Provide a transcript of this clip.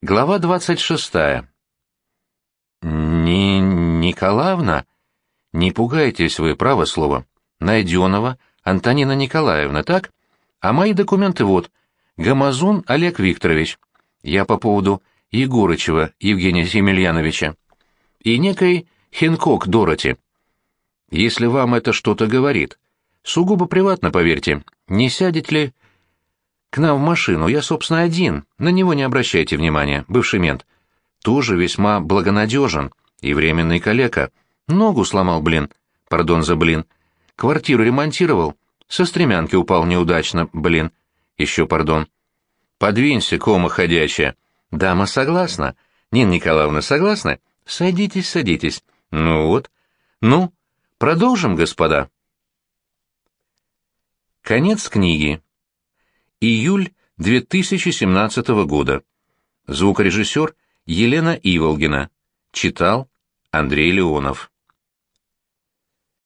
Глава двадцать шестая. «Не Николаевна? Не пугайтесь вы, право слово. Найденова Антонина Николаевна, так? А мои документы вот. Гамазун Олег Викторович. Я по поводу Егорычева Евгения Емельяновича. И некой Хенкок Дороти. Если вам это что-то говорит. Сугубо приватно, поверьте. Не сядете ли к нам в машину? Я, собственно, один. На него не обращайте внимания, бывший мент. Тоже весьма благонадежен. И временный калека. Ногу сломал, блин. Пардон за блин. Квартиру ремонтировал. Со стремянки упал неудачно, блин. Еще пардон. Подвинься, кома ходячая. Дама согласна. Нина Николаевна, согласна? Садитесь, садитесь. Ну вот. Ну, продолжим, господа. Конец книги. Июль 2017 года. Звукорежиссер Елена Иволгина. Читал Андрей Леонов.